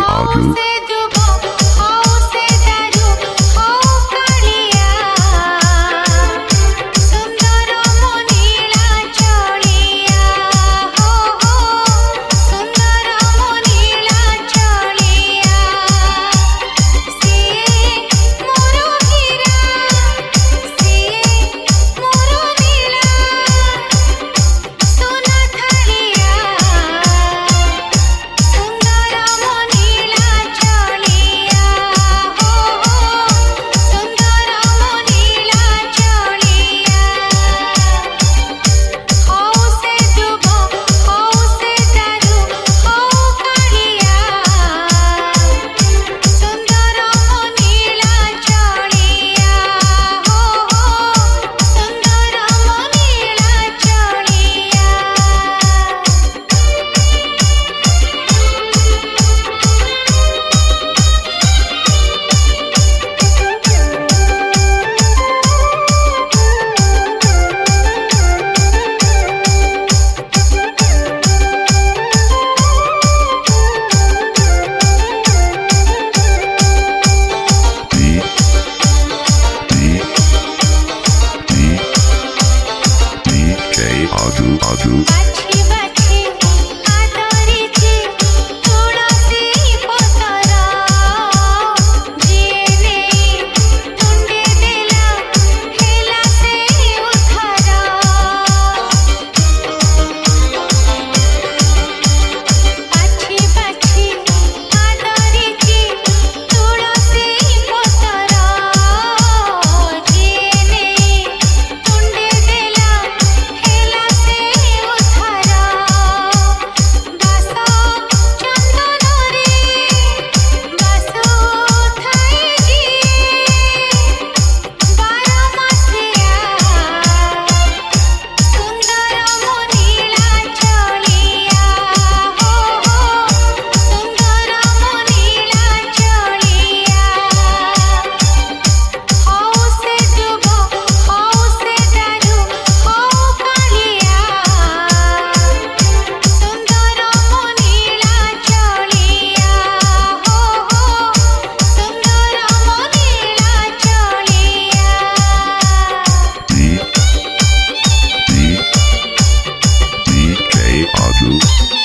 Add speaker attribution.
Speaker 1: Adu.
Speaker 2: I
Speaker 1: do.
Speaker 2: you.